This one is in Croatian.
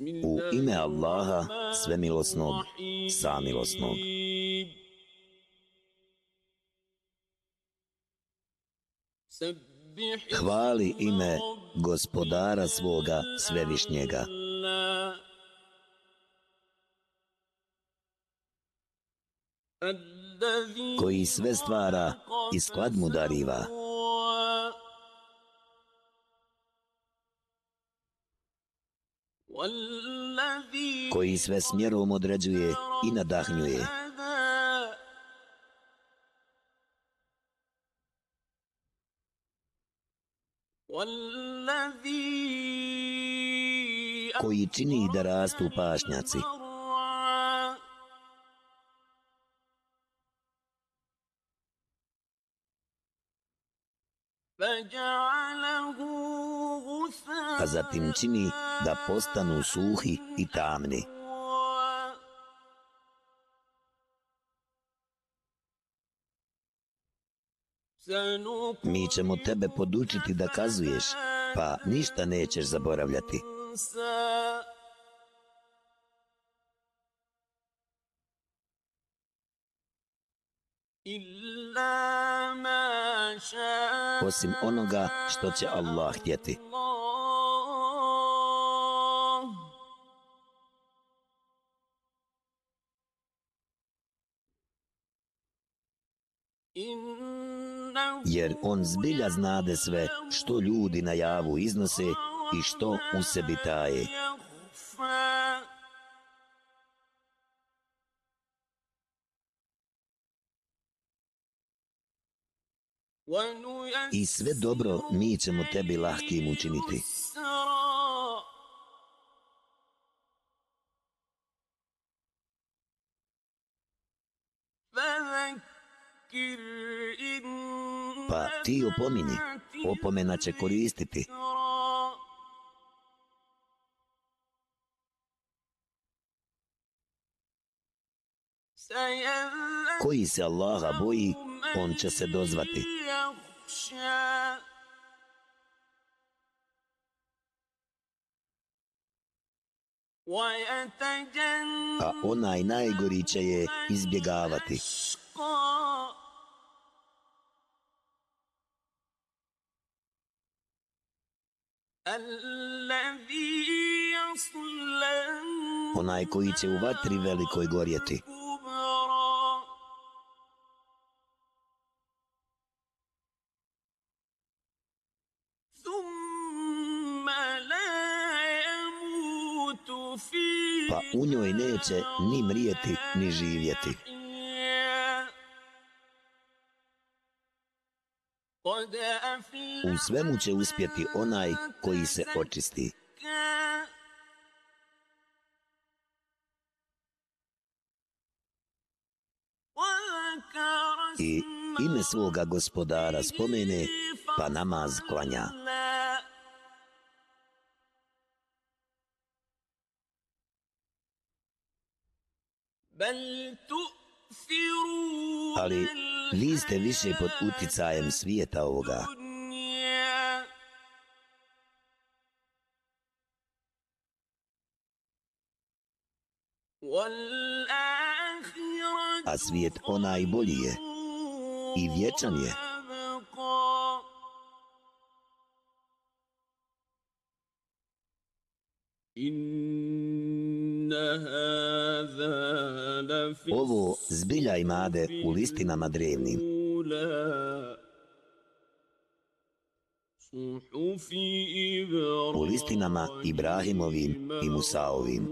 U ime Allaha, svemilosnog, samilosnog. Hvali ime gospodara svoga svevišnjega. Koji sve stvara i sklad mu dariva. Koji sve smjerom određuje i nadahnjuje. koji čini da rastu pašnjaci. A zatim čini da postanu suhi i tamni. Mi ćemo tebe podučiti da kazuješ, pa ništa nećeš zaboravljati. Osim onoga što će Allah htjeti. Jer on zbilja znade sve što ljudi na javu iznose i što u sebi taje. I sve dobro mi ćemo tebi lahkim učiniti. Pa ti opomini, opomena će koristiti. Koji se Allaha boji, on će se dozvati. A onaj najgori će je izbjegavati. Onaj koji će u vatri velikoj gorjeti. Pa u njoj neće ni mrijeti, ni živjeti. U svemu će uspjeti onaj koji se očisti. I ime svoga gospodara spomene, pa namaz klanja. Ali vi ste više pod uticajem svijeta ovoga. A svijet onaj bolji je i vječan je. Ovo zbilja imade u listinama drevnim. U listinama Ibrahimovim i Musaovim.